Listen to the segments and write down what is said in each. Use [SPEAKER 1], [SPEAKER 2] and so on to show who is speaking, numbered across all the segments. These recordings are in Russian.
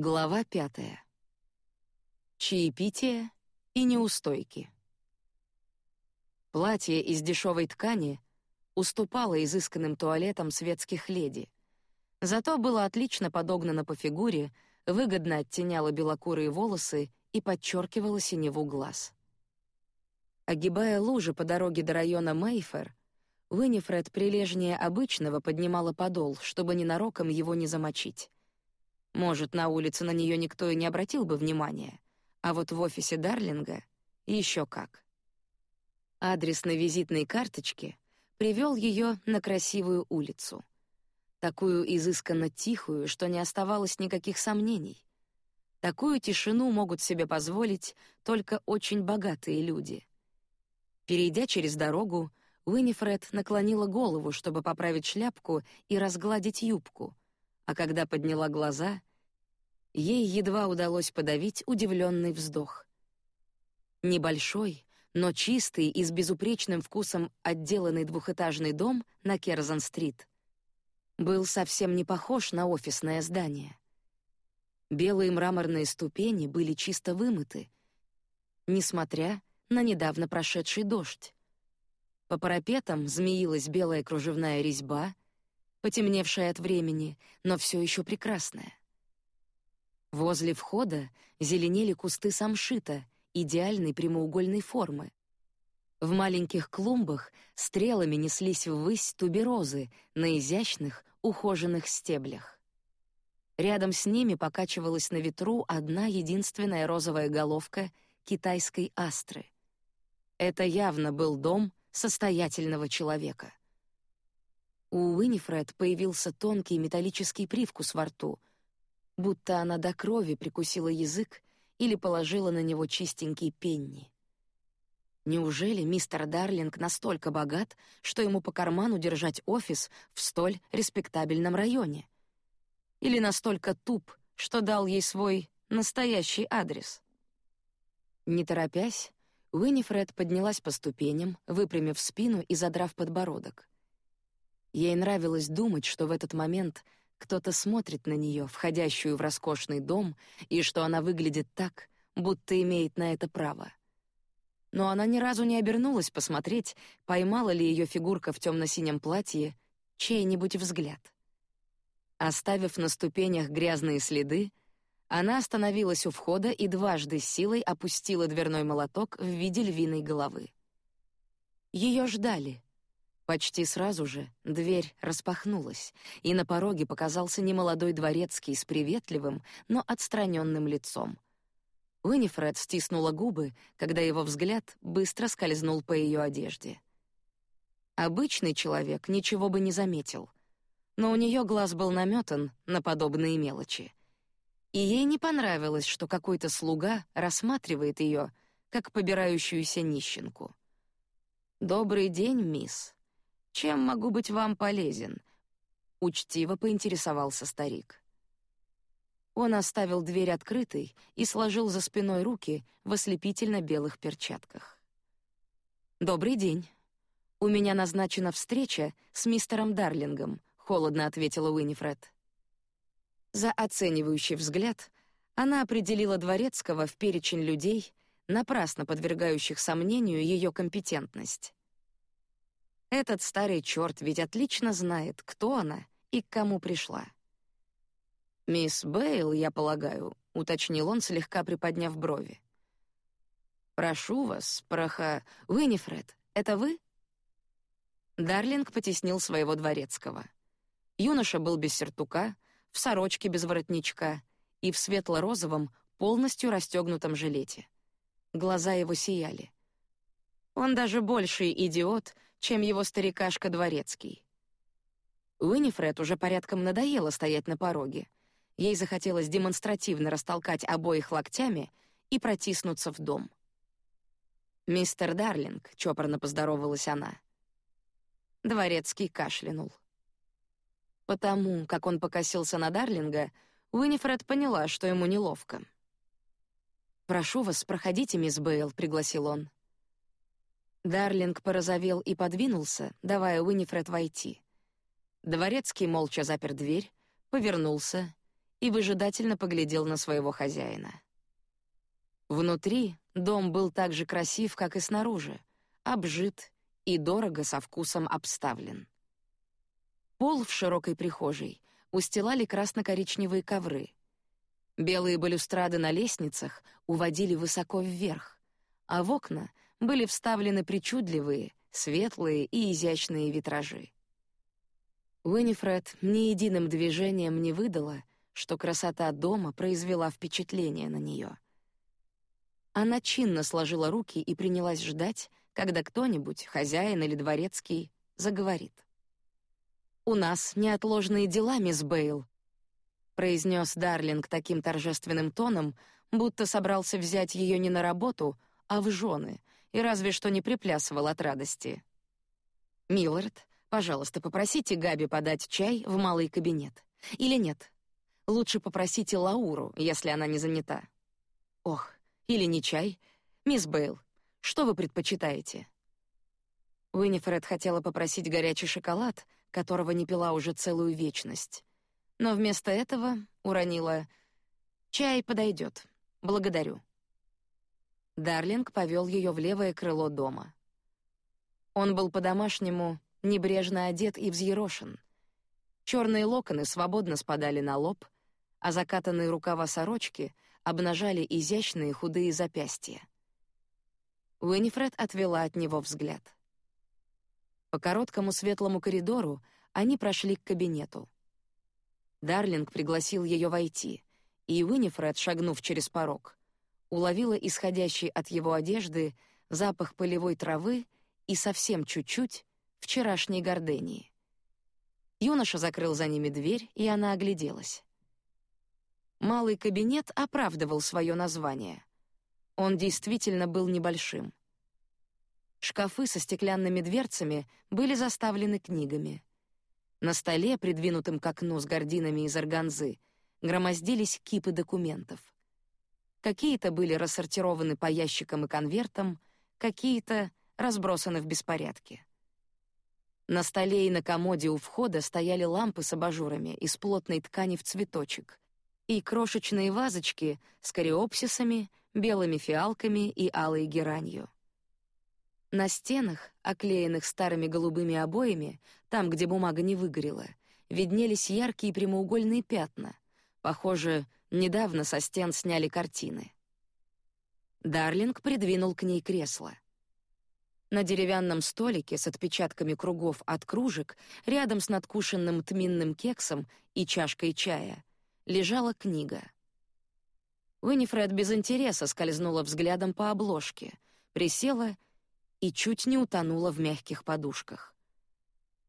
[SPEAKER 1] Глава пятая. Чаепитие и неустойки. Платье из дешевой ткани уступало изысканным туалетам светских леди. Зато было отлично подогнано по фигуре, выгодно оттеняло белокурые волосы и подчеркивало синеву глаз. Огибая лужи по дороге до района Мейфер, Уинифред прилежнее обычного поднимала подол, чтобы ненароком его не замочить. Может, на улице на нее никто и не обратил бы внимания, а вот в офисе Дарлинга еще как. Адрес на визитной карточке привел ее на красивую улицу, такую изысканно тихую, что не оставалось никаких сомнений. Такую тишину могут себе позволить только очень богатые люди. Перейдя через дорогу, Уинифред наклонила голову, чтобы поправить шляпку и разгладить юбку, а когда подняла глаза, ей едва удалось подавить удивленный вздох. Небольшой, но чистый и с безупречным вкусом отделанный двухэтажный дом на Керзон-стрит был совсем не похож на офисное здание. Белые мраморные ступени были чисто вымыты, несмотря на недавно прошедший дождь. По парапетам змеилась белая кружевная резьба — потемневшая от времени, но все еще прекрасная. Возле входа зеленели кусты самшита идеальной прямоугольной формы. В маленьких клумбах стрелами неслись ввысь туберозы на изящных, ухоженных стеблях. Рядом с ними покачивалась на ветру одна единственная розовая головка китайской астры. Это явно был дом состоятельного человека. У Уинифред появился тонкий металлический привкус во рту, будто она до крови прикусила язык или положила на него чистенький пенни. Неужели мистер Дарлинг настолько богат, что ему по карману держать офис в столь респектабельном районе? Или настолько туп, что дал ей свой настоящий адрес? Не торопясь, Уинифред поднялась по ступеням, выпрямив спину и задрав подбородок. Ей нравилось думать, что в этот момент кто-то смотрит на нее, входящую в роскошный дом, и что она выглядит так, будто имеет на это право. Но она ни разу не обернулась посмотреть, поймала ли ее фигурка в темно-синем платье чей-нибудь взгляд. Оставив на ступенях грязные следы, она остановилась у входа и дважды силой опустила дверной молоток в виде львиной головы. Ее ждали — Почти сразу же дверь распахнулась, и на пороге показался немолодой дворецкий с приветливым, но отстраненным лицом. Уинифред стиснула губы, когда его взгляд быстро скользнул по ее одежде. Обычный человек ничего бы не заметил, но у нее глаз был наметан на подобные мелочи. И ей не понравилось, что какой-то слуга рассматривает ее как побирающуюся нищенку. Добрый день, мисс. Чем могу быть вам полезен? Учтиво поинтересовался старик. Он оставил дверь открытой и сложил за спиной руки в ослепительно белых перчатках. Добрый день. У меня назначена встреча с мистером Дарлингом, холодно ответила Уинифред. За оценивающий взгляд она определила дворецкого в перечень людей, напрасно подвергающих сомнению ее компетентность. Этот старый черт ведь отлично знает, кто она и к кому пришла. Мисс Бейл, я полагаю, уточнил он, слегка приподняв брови. Прошу вас, проха, Уинифред, это вы? Дарлинг потеснил своего дворецкого. Юноша был без сертука, в сорочке без воротничка и в светло-розовом, полностью расстегнутом жилете. Глаза его сияли. Он даже больший идиот, чем его старикашка дворецкий. Уинифред уже порядком надоело стоять на пороге. Ей захотелось демонстративно растолкать обоих локтями и протиснуться в дом. «Мистер Дарлинг», — чопорно поздоровалась она. Дворецкий кашлянул. Потому, как он покосился на Дарлинга, Уинифред поняла, что ему неловко. «Прошу вас, проходите, мисс Бейл», — пригласил он. Дарлинг порозовел и подвинулся, давая Уинифред войти. Дворецкий молча запер дверь, повернулся и выжидательно поглядел на своего хозяина. Внутри дом был так же красив, как и снаружи, обжит и дорого со вкусом обставлен. Пол в широкой прихожей устилали красно-коричневые ковры. Белые балюстрады на лестницах уводили высоко вверх, а в окна были вставлены причудливые, светлые и изящные витражи. Уинифред ни единым движением не выдала, что красота дома произвела впечатление на нее. Она чинно сложила руки и принялась ждать, когда кто-нибудь, хозяин или дворецкий, заговорит. «У нас неотложные дела, мисс Бейл», — произнес Дарлинг таким торжественным тоном, будто собрался взять ее не на работу, а в жены, и разве что не приплясывал от радости. «Миллард, пожалуйста, попросите Габи подать чай в малый кабинет. Или нет? Лучше попросите Лауру, если она не занята. Ох, или не чай? Мисс Бейл, что вы предпочитаете? Уинифред хотела попросить горячий шоколад, которого не пила уже целую вечность, но вместо этого уронила: "Чай подойдет. Благодарю". Дарлинг повел ее в левое крыло дома. Он был по-домашнему небрежно одет и взъерошен. Черные локоны свободно спадали на лоб, а закатанные рукава сорочки обнажали изящные худые запястья. Уинифред отвела от него взгляд. По короткому светлому коридору они прошли к кабинету. Дарлинг пригласил ее войти, и Уинифред, шагнув через порог, уловила исходящий от его одежды запах полевой травы и совсем чуть-чуть вчерашней гордении. Юноша закрыл за ними дверь, и она огляделась. Малый кабинет оправдывал свое название. Он действительно был небольшим. Шкафы со стеклянными дверцами были заставлены книгами. На столе, придвинутым к окну с гардинами из органзы, громоздились кипы документов. Какие-то были рассортированы по ящикам и конвертам, какие-то разбросаны в беспорядке. На столе и на комоде у входа стояли лампы с абажурами из плотной ткани в цветочек, и крошечные вазочки с кориопсисами, белыми фиалками и алой геранью. На стенах, оклеенных старыми голубыми обоями, там, где бумага не выгорела, виднелись яркие прямоугольные пятна. Похоже, недавно со стен сняли картины. Дарлинг придвинул к ней кресло. На деревянном столике с отпечатками кругов от кружек, рядом с надкушенным тминным кексом и чашкой чая, лежала книга. Уинифред без интереса скользнула взглядом по обложке, присела и чуть не утонула в мягких подушках.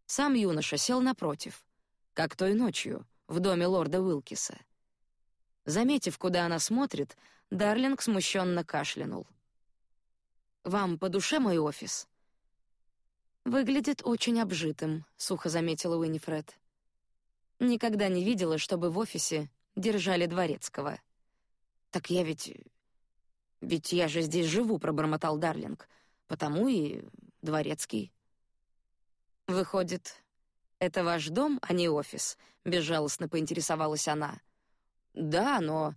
[SPEAKER 1] Сам юноша сел напротив, как той ночью в доме лорда Уилкиса. Заметив, куда она смотрит, Дарлинг смущенно кашлянул. «Вам по душе мой офис?» «Выглядит очень обжитым», — сухо заметила Уинифред. Никогда не видела, чтобы в офисе держали дворецкого. Так я ведь ведь я же здесь живу, пробормотал Дарлинг. Потому и дворецкий. Выходит, это ваш дом, а не офис, безжалостно поинтересовалась она. Да, но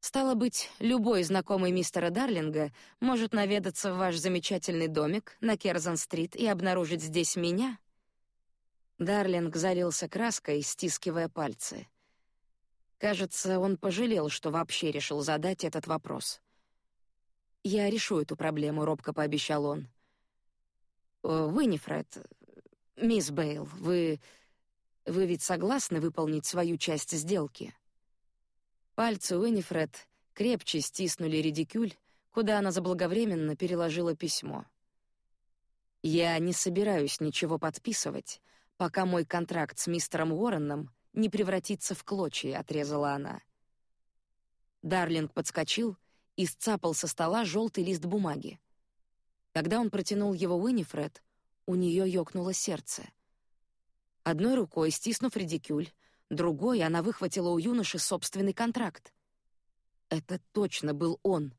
[SPEAKER 1] стало быть, любой знакомый мистера Дарлинга может наведаться в ваш замечательный домик на Керзон-стрит и обнаружить здесь меня. Дарлинг залился краской, стискивая пальцы. Кажется, он пожалел, что вообще решил задать этот вопрос. Я решу эту проблему, робко пообещал он. Вы не Фред, мисс Бейл, вы вы ведь согласны выполнить свою часть сделки? Пальцы Уинифред крепче стиснули редикюль, куда она заблаговременно переложила письмо. Я не собираюсь ничего подписывать, пока мой контракт с мистером Уорреном не превратится в клочья, отрезала она. Дарлинг подскочил и сцапал со стола желтый лист бумаги. Когда он протянул его Уинифред, у нее ёкнуло сердце. Одной рукой стиснув редикюль, другой она выхватила у юноши собственный контракт. Это точно был он.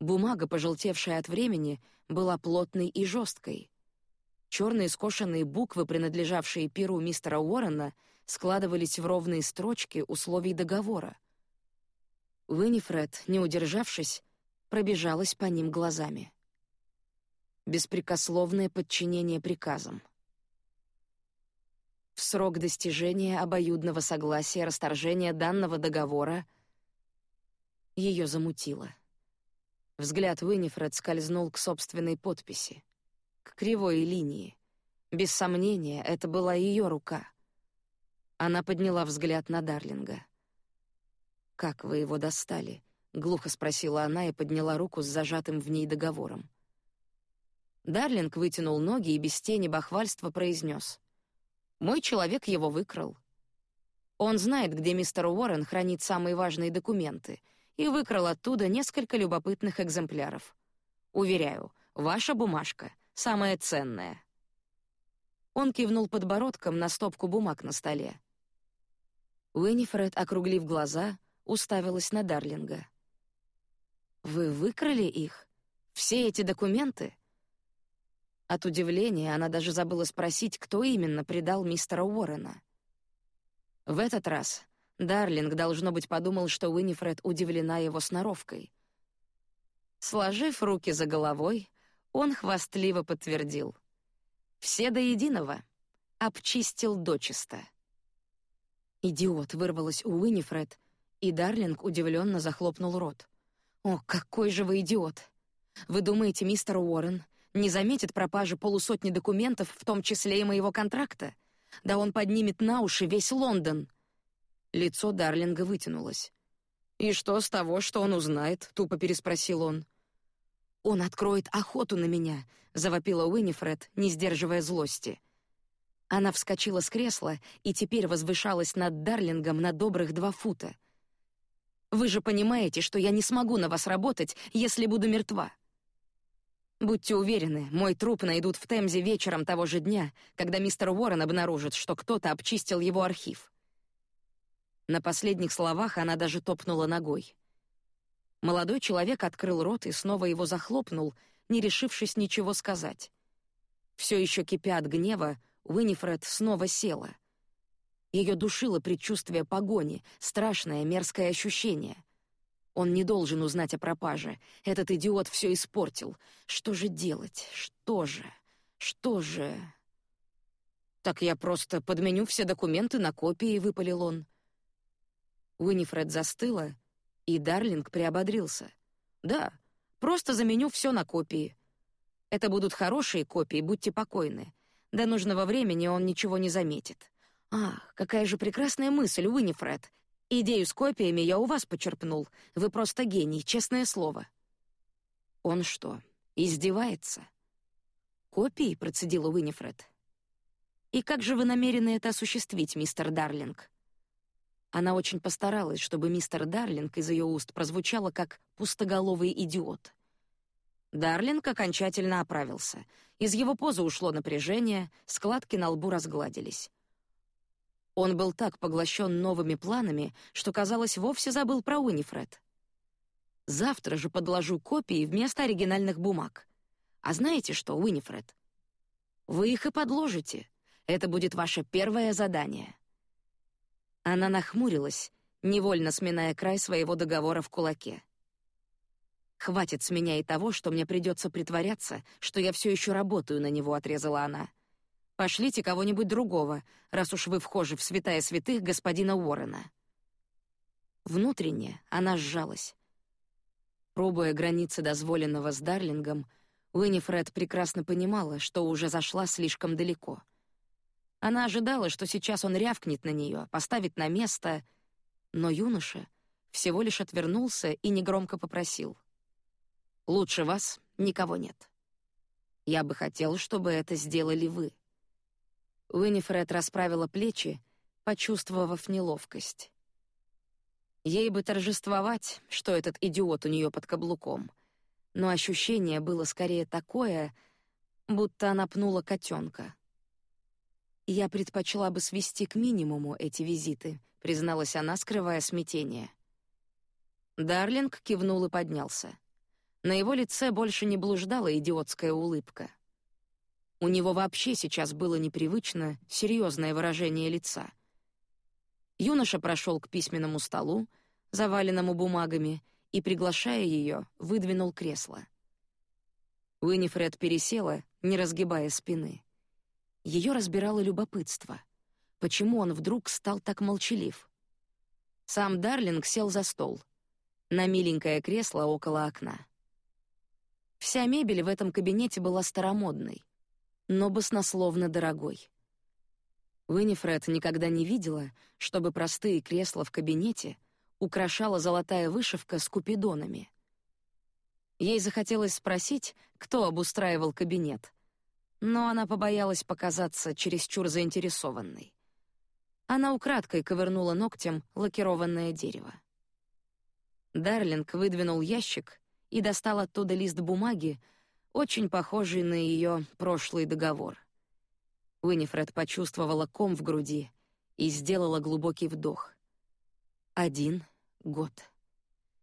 [SPEAKER 1] Бумага, пожелтевшая от времени, была плотной и жесткой. Черные скошенные буквы, принадлежавшие перу мистера Уоррена, складывались в ровные строчки условий договора. Уинифред, не удержавшись, пробежалась по ним глазами. Беспрекословное подчинение приказам. В срок достижения обоюдного согласия расторжения данного договора ее замутило. Взгляд Уинифред скользнул к собственной подписи, к кривой линии. Без сомнения, это была ее рука. Она подняла взгляд на Дарлинга. «Как вы его достали?» — глухо спросила она и подняла руку с зажатым в ней договором. Дарлинг вытянул ноги и без тени бахвальства произнес: «Мой человек его выкрал. Он знает, где мистер Уоррен хранит самые важные документы, и выкрал оттуда несколько любопытных экземпляров. Уверяю, ваша бумажка самая ценная». Он кивнул подбородком на стопку бумаг на столе. Уинифред, округлив глаза, уставилась на Дарлинга. «Вы выкрали их? Все эти документы?» От удивления она даже забыла спросить, кто именно предал мистера Уоррена. В этот раз Дарлинг, должно быть, подумал, что Уинифред удивлена его сноровкой. Сложив руки за головой, он хвастливо подтвердил. «Все до единого. Обчистил дочисто». «Идиот!» — вырвалось у Уинифред, и Дарлинг удивленно захлопнул рот. «О, какой же вы идиот! Вы думаете, мистер Уоррен не заметит пропажи полусотни документов, в том числе и моего контракта? Да он поднимет на уши весь Лондон!» Лицо Дарлинга вытянулось. «И что с того, что он узнает?» — тупо переспросил он. «Он откроет охоту на меня», — завопила Уинифред, не сдерживая злости. Она вскочила с кресла и теперь возвышалась над Дарлингом на добрых два фута — вы же понимаете, что я не смогу на вас работать, если буду мертва. Будьте уверены, мой труп найдут в Темзе вечером того же дня, когда мистер Уоррен обнаружит, что кто-то обчистил его архив. На последних словах она даже топнула ногой. Молодой человек открыл рот и снова его захлопнул, не решившись ничего сказать. Все еще кипя от гнева, Уинифред снова села — ее душило предчувствие погони, страшное мерзкое ощущение. Он не должен узнать о пропаже. Этот идиот все испортил. Что же делать? Что же? Что же? Так я просто подменю все документы на копии, выпалил он. Уинифред застыла, и Дарлинг приободрился. Да, просто заменю все на копии. Это будут хорошие копии, будьте покойны. До нужного времени он ничего не заметит. Ах, какая же прекрасная мысль, Уинифред. Идею с копиями я у вас почерпнул. Вы просто гений, честное слово. Он что, издевается? Копии, процедила Уинифред. И как же вы намерены это осуществить, мистер Дарлинг? Она очень постаралась, чтобы мистер Дарлинг из ее уст прозвучало как пустоголовый идиот. Дарлинг окончательно оправился. Из его позы ушло напряжение, складки на лбу разгладились. Он был так поглощен новыми планами, что, казалось, вовсе забыл про Унифред. Завтра же подложу копии вместо оригинальных бумаг. А знаете что, Уинифред? Вы их и подложите. Это будет ваше первое задание. Она нахмурилась, невольно сминая край своего договора в кулаке. Хватит с меня и того, что мне придется притворяться, что я все еще работаю на него, отрезала она. Пошлите кого-нибудь другого, раз уж вы вхожи в святая святых господина Уоррена. Внутренне она сжалась. Пробуя границы дозволенного с Дарлингом, Уинифред прекрасно понимала, что уже зашла слишком далеко. Она ожидала, что сейчас он рявкнет на нее, поставит на место, но юноша всего лишь отвернулся и негромко попросил: "Лучше вас никого нет. Я бы хотел, чтобы это сделали вы". Уинифред расправила плечи, почувствовав неловкость. Ей бы торжествовать, что этот идиот у нее под каблуком, но ощущение было скорее такое, будто она пнула котенка. Я предпочла бы свести к минимуму эти визиты, призналась она, скрывая смятение. Дарлинг кивнул и поднялся. На его лице больше не блуждала идиотская улыбка. У него вообще сейчас было непривычно серьезное выражение лица. Юноша прошел к письменному столу, заваленному бумагами, и, приглашая ее, выдвинул кресло. Уинифред пересела, не разгибая спины. Ее разбирало любопытство. Почему он вдруг стал так молчалив? Сам Дарлинг сел за стол, на миленькое кресло около окна. Вся мебель в этом кабинете была старомодной, но баснословно дорогой. Уинифред никогда не видела, чтобы простые кресла в кабинете украшала золотая вышивка с купидонами. Ей захотелось спросить, кто обустраивал кабинет, но она побоялась показаться чересчур заинтересованной. Она украдкой ковырнула ногтем лакированное дерево. Дарлинг выдвинул ящик и достал оттуда лист бумаги, очень похожий на ее прошлый договор. Уинифред почувствовала ком в груди и сделала глубокий вдох. Один год.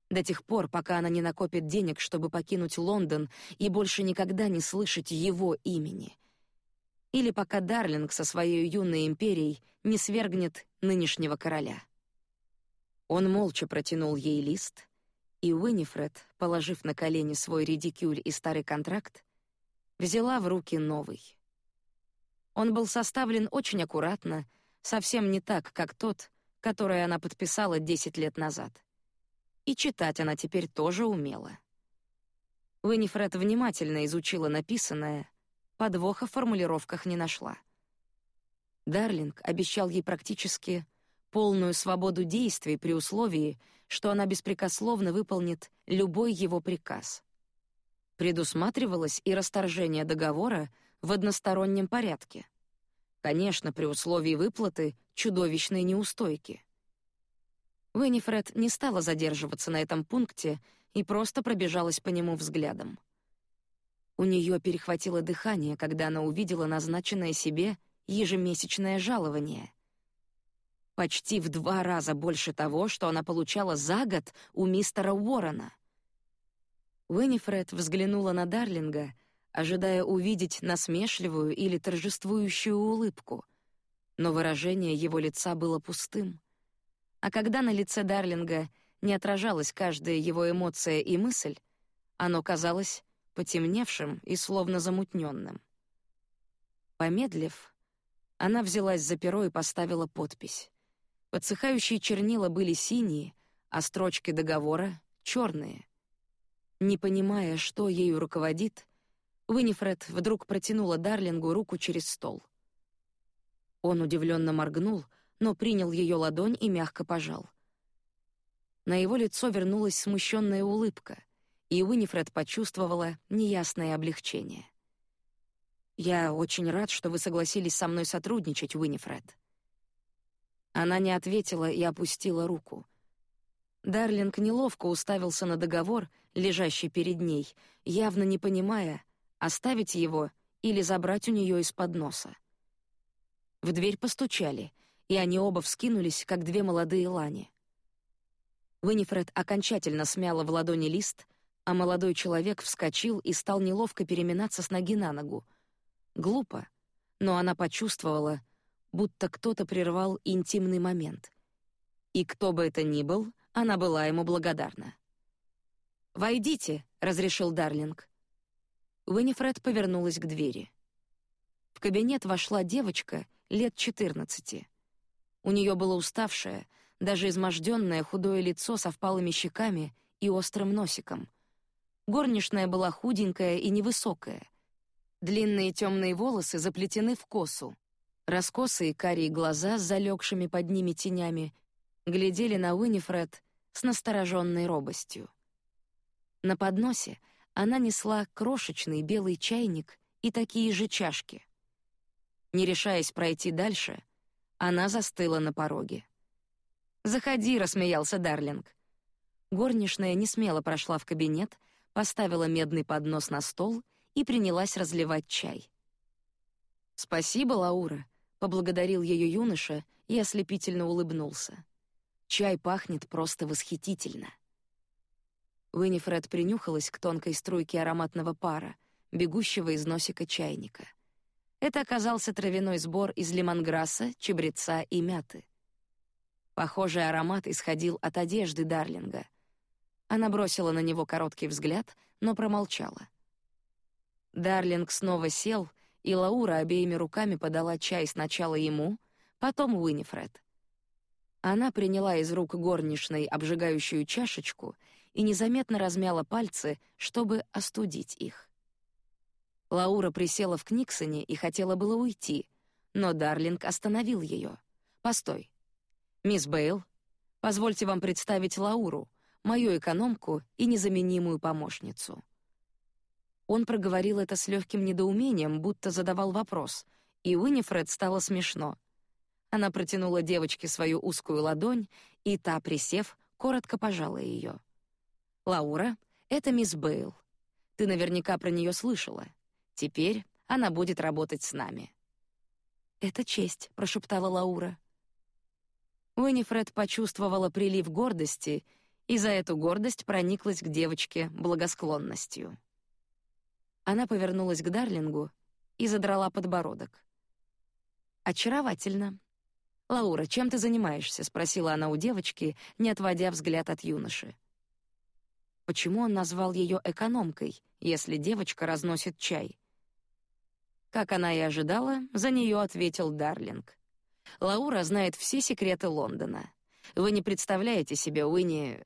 [SPEAKER 1] До тех пор, пока она не накопит денег, чтобы покинуть Лондон и больше никогда не слышать его имени. Или пока Дарлинг со своей юной империей не свергнет нынешнего короля. Он молча протянул ей лист, и Уинифред, положив на колени свой редикюль и старый контракт, взяла в руки новый. Он был составлен очень аккуратно, совсем не так, как тот, который она подписала десять лет назад. И читать она теперь тоже умела. Уинифред внимательно изучила написанное, подвоха в формулировках не нашла. Дарлинг обещал ей практически полную свободу действий при условии, что она беспрекословно выполнит любой его приказ. Предусматривалось и расторжение договора в одностороннем порядке. Конечно, при условии выплаты чудовищной неустойки. Венифред не стала задерживаться на этом пункте и просто пробежалась по нему взглядом. У нее перехватило дыхание, когда она увидела назначенное себе ежемесячное жалование. Почти в два раза больше того, что она получала за год у мистера Уоррена. Уинифред взглянула на Дарлинга — ожидая увидеть насмешливую или торжествующую улыбку, но выражение его лица было пустым. А когда на лице Дарлинга не отражалась каждая его эмоция и мысль, оно казалось потемневшим и словно замутненным. Помедлив, она взялась за перо и поставила подпись. Подсыхающие чернила были синие, а строчки договора — черные. Не понимая, что ею руководит, Уинифред вдруг протянула Дарлингу руку через стол. Он удивленно моргнул, но принял ее ладонь и мягко пожал. На его лицо вернулась смущенная улыбка, и Уинифред почувствовала неясное облегчение. «Я очень рад, что вы согласились со мной сотрудничать, Уинифред». Она не ответила и опустила руку. Дарлинг неловко уставился на договор, лежащий перед ней, явно не понимая, оставить его или забрать у нее из-под носа. В дверь постучали, и они оба вскинулись, как две молодые лани. Винифред окончательно смяла в ладони лист, а молодой человек вскочил и стал неловко переминаться с ноги на ногу. Глупо, но она почувствовала, будто кто-то прервал интимный момент. И кто бы это ни был, она была ему благодарна. «Войдите», — разрешил Дарлинг. Уинифред повернулась к двери. В кабинет вошла девочка лет четырнадцати. У нее было уставшее, даже изможденное худое лицо со впалыми щеками и острым носиком. Горничная была худенькая и невысокая. Длинные темные волосы заплетены в косу. Раскосые карие глаза с залегшими под ними тенями глядели на Уинифред с настороженной робостью. На подносе — она несла крошечный белый чайник и такие же чашки. Не решаясь пройти дальше, она застыла на пороге. «Заходи», — рассмеялся Дарлинг. Горничная не смело прошла в кабинет, поставила медный поднос на стол и принялась разливать чай. «Спасибо, Лаура», — поблагодарил ее юноша и ослепительно улыбнулся. «Чай пахнет просто восхитительно». Винифред принюхалась к тонкой струйке ароматного пара, бегущего из носика чайника. Это оказался травяной сбор из лемонграсса, чабреца и мяты. Похожий аромат исходил от одежды Дарлинга. Она бросила на него короткий взгляд, но промолчала. Дарлинг снова сел, и Лаура обеими руками подала чай сначала ему, потом Уинифред. Она приняла из рук горничной обжигающую чашечку и незаметно размяла пальцы, чтобы остудить их. Лаура присела в Книксоне и хотела было уйти, но Дарлинг остановил ее. «Постой. Мисс Бейл, позвольте вам представить Лауру, мою экономку и незаменимую помощницу». Он проговорил это с легким недоумением, будто задавал вопрос, и Уинифред стало смешно. Она протянула девочке свою узкую ладонь, и та, присев, коротко пожала ее. «Лаура, это мисс Бейл. Ты наверняка про нее слышала. Теперь она будет работать с нами». «Это честь», — прошептала Лаура. Уинифред почувствовала прилив гордости, и за эту гордость прониклась к девочке благосклонностью. Она повернулась к Дарлингу и задрала подбородок. Очаровательно. Лаура, чем ты занимаешься? спросила она у девочки, не отводя взгляд от юноши. Почему он назвал ее экономкой, если девочка разносит чай? Как она и ожидала, за нее ответил Дарлинг. Лаура знает все секреты Лондона. Вы не представляете себе, Уинни...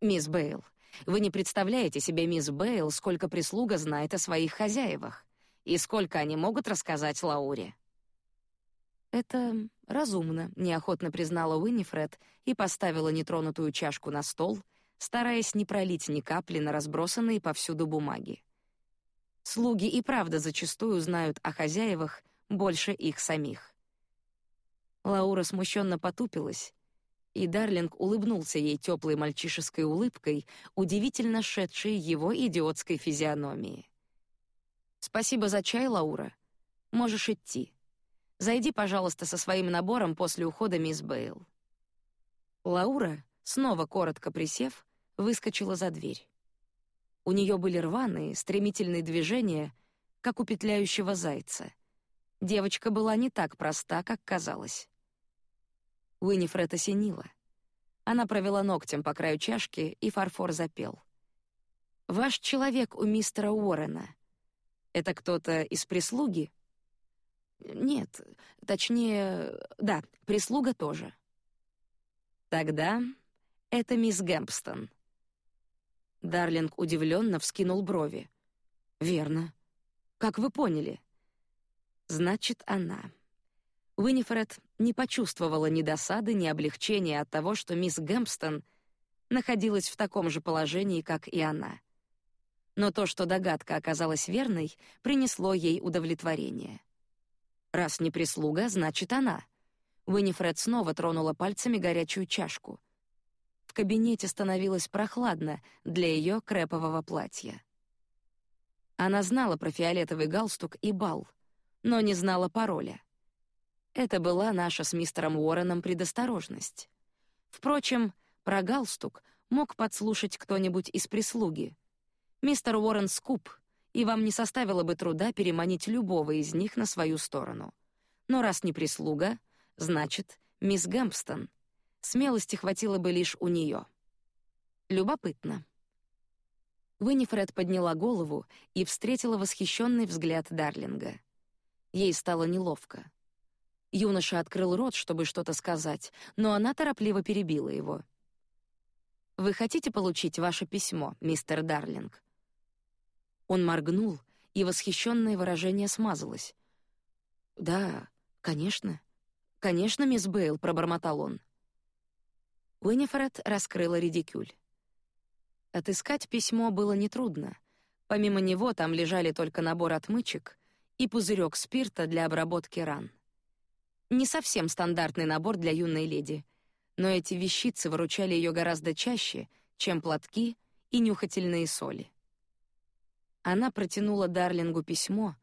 [SPEAKER 1] Мисс Бейл. Вы не представляете себе, мисс Бейл, сколько прислуга знает о своих хозяевах. И сколько они могут рассказать Лауре. Это разумно, неохотно признала Уинифред и поставила нетронутую чашку на стол, стараясь не пролить ни капли на разбросанные повсюду бумаги. Слуги и правда зачастую знают о хозяевах больше их самих. Лаура смущенно потупилась, и Дарлинг улыбнулся ей теплой мальчишеской улыбкой, удивительно шедшей его идиотской физиономии. Спасибо за чай, Лаура. Можешь идти. Зайди, пожалуйста, со своим набором после ухода мисс Бейл. Лаура, снова коротко присев, выскочила за дверь. У нее были рваные, стремительные движения, как у петляющего зайца. Девочка была не так проста, как казалось. Уинифред осенила. Она провела ногтем по краю чашки, и фарфор запел. «Ваш человек у мистера Уоррена. Это кто-то из прислуги?» «Нет, точнее, да, прислуга тоже». «Тогда это мисс Гэмпстон». Дарлинг удивленно вскинул брови. «Верно. Как вы поняли?» «Значит, она». Уинифред не почувствовала ни досады, ни облегчения от того, что мисс Гэмпстон находилась в таком же положении, как и она. Но то, что догадка оказалась верной, принесло ей удовлетворение. Раз не прислуга, значит она. Уинифред снова тронула пальцами горячую чашку. В кабинете становилось прохладно для ее крепового платья. Она знала про фиолетовый галстук и бал, но не знала пароля. Это была наша с мистером Уорреном предосторожность. Впрочем, про галстук мог подслушать кто-нибудь из прислуги. Мистер Уоррен скуп, и вам не составило бы труда переманить любого из них на свою сторону. Но раз не прислуга, значит, мисс Гэмпстон. Смелости хватило бы лишь у нее. Любопытно. Винифред подняла голову и встретила восхищенный взгляд Дарлинга. Ей стало неловко. Юноша открыл рот, чтобы что-то сказать, но она торопливо перебила его. Вы хотите получить ваше письмо, мистер Дарлинг? Он моргнул, и восхищенное выражение смазалось. Да, конечно, конечно, мисс Бейл, пробормотал он. Уинифред раскрыла редикюль. Отыскать письмо было нетрудно. Помимо него там лежали только набор отмычек и пузырек спирта для обработки ран. Не совсем стандартный набор для юной леди, но эти вещицы выручали ее гораздо чаще, чем платки и нюхательные соли. Она протянула Дарлингу письмо,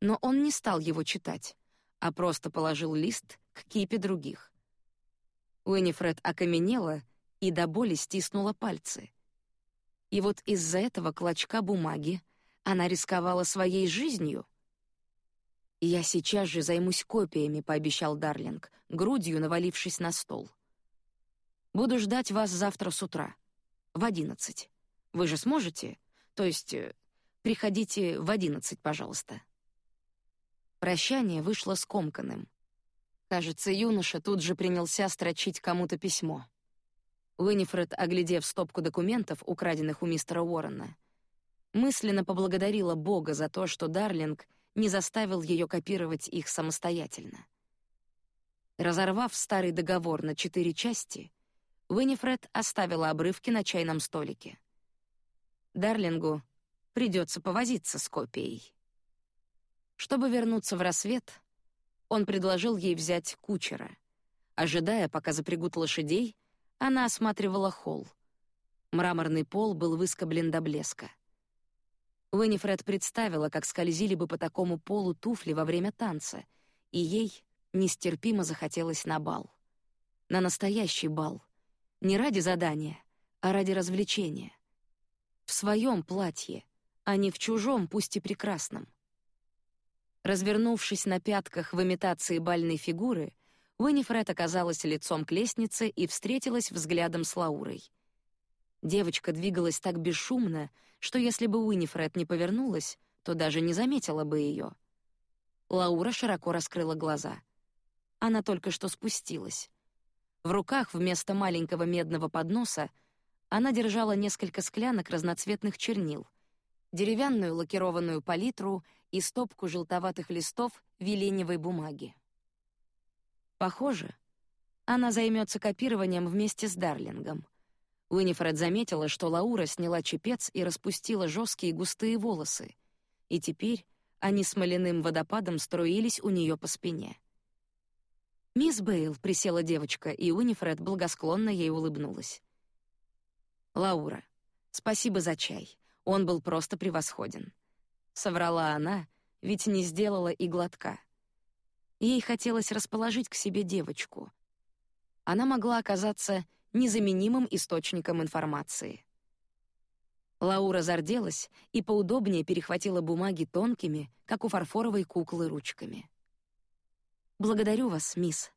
[SPEAKER 1] но он не стал его читать, а просто положил лист к кипе других. Уинифред окаменела и до боли стиснула пальцы. И вот из-за этого клочка бумаги она рисковала своей жизнью — «Я сейчас же займусь копиями», — пообещал Дарлинг, грудью навалившись на стол. Буду ждать вас завтра с утра. В одиннадцать. Вы же сможете? То есть, э, приходите в одиннадцать, пожалуйста». Прощание вышло скомканным. Кажется, юноша тут же принялся строчить кому-то письмо. Уинифред, оглядев стопку документов, украденных у мистера Уоррена, мысленно поблагодарила Бога за то, что Дарлинг не заставил ее копировать их самостоятельно. Разорвав старый договор на четыре части, Уинифред оставила обрывки на чайном столике. Дарлингу придется повозиться с копией. Чтобы вернуться в рассвет, он предложил ей взять кучера. Ожидая, пока запрягут лошадей, она осматривала холл. Мраморный пол был выскоблен до блеска. Уинифред представила, как скользили бы по такому полу туфли во время танца, и ей нестерпимо захотелось на бал. На настоящий бал. Не ради задания, а ради развлечения. В своем платье, а не в чужом, пусть и прекрасном. Развернувшись на пятках в имитации бальной фигуры, Уинифред оказалась лицом к лестнице и встретилась взглядом с Лаурой. Девочка двигалась так бесшумно, что если бы Уинифред не повернулась, то даже не заметила бы ее. Лаура широко раскрыла глаза. Она только что спустилась. В руках вместо маленького медного подноса она держала несколько склянок разноцветных чернил, деревянную лакированную палитру и стопку желтоватых листов веленевой бумаги. Похоже, она займется копированием вместе с Дарлингом. Уинифред заметила, что Лаура сняла чепец и распустила жесткие густые волосы, и теперь они смоляным водопадом струились у нее по спине. «Мисс Бейл», — присела девочка, и Уинифред благосклонно ей улыбнулась. «Лаура, спасибо за чай. Он был просто превосходен». Соврала она, ведь не сделала и глотка. Ей хотелось расположить к себе девочку. Она могла оказаться незаменимым источником информации. Лаура зарделась и поудобнее перехватила бумаги тонкими, как у фарфоровой куклы, ручками. «Благодарю вас, мисс».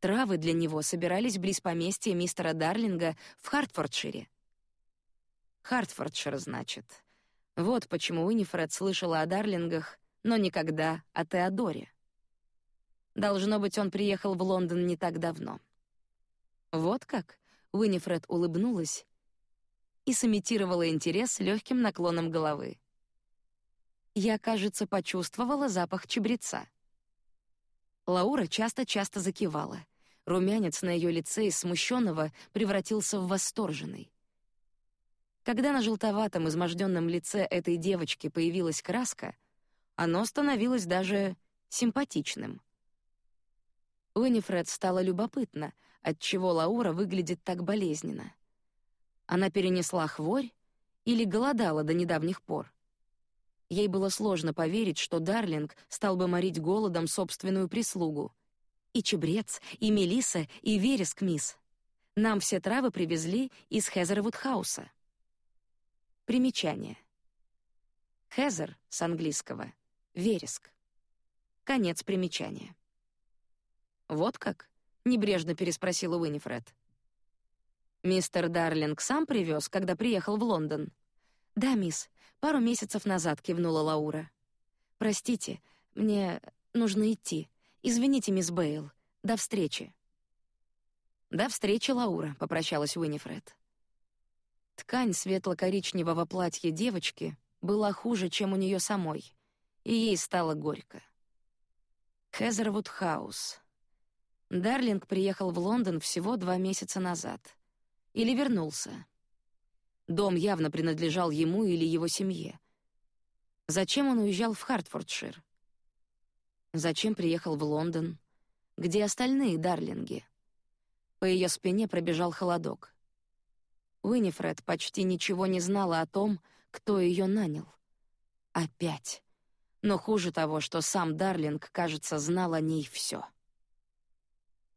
[SPEAKER 1] Травы для него собирались близ поместья мистера Дарлинга в Хартфордшире. Хартфордшир, значит. Вот почему Уинифред слышала о Дарлингах, но никогда о Теодоре. Должно быть, он приехал в Лондон не так давно. Вот как? Уинифред улыбнулась и сымитировала интерес легким наклоном головы. Я, кажется, почувствовала запах чебреца. Лаура часто-часто закивала. Румянец на ее лице из смущенного превратился в восторженный. Когда на желтоватом изможденном лице этой девочки появилась краска, оно становилось даже симпатичным. Уинифред стало любопытно, отчего Лаура выглядит так болезненно. Она перенесла хворь или голодала до недавних пор. Ей было сложно поверить, что Дарлинг стал бы морить голодом собственную прислугу. И чебрец, и мелиса, и вереск, мисс. Нам все травы привезли из Хезервуд-хауса. Примечание. Хезер с английского вереск. Конец примечания. Вот как? Небрежно переспросила Уинифред. Мистер Дарлинг сам привез, когда приехал в Лондон. Да, мисс, пару месяцев назад кивнула Лаура. Простите, мне нужно идти. Извините, мисс Бейл. До встречи. До встречи, Лаура, попрощалась Уинифред. Ткань светло-коричневого платья девочки была хуже, чем у нее самой, и ей стало горько. Хезервуд Хаус. Дарлинг приехал в Лондон всего два месяца назад. Или вернулся. Дом явно принадлежал ему или его семье. Зачем он уезжал в Хартфордшир? Зачем приехал в Лондон? Где остальные Дарлинги? По ее спине пробежал холодок. Уинифред почти ничего не знала о том, кто ее нанял. Опять. Но хуже того, что сам Дарлинг, кажется, знал о ней все.